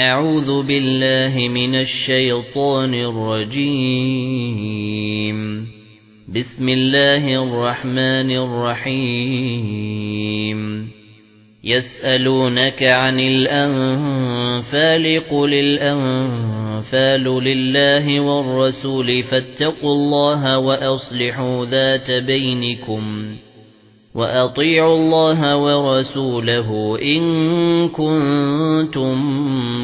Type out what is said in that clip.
أعوذ بالله من الشيطان الرجيم. بسم الله الرحمن الرحيم. يسألونك عن الأنفال قل الأنفال لله والرسول فاتقوا الله وأصلحوا ذات بينكم وأطيعوا الله ورسوله إن كنتم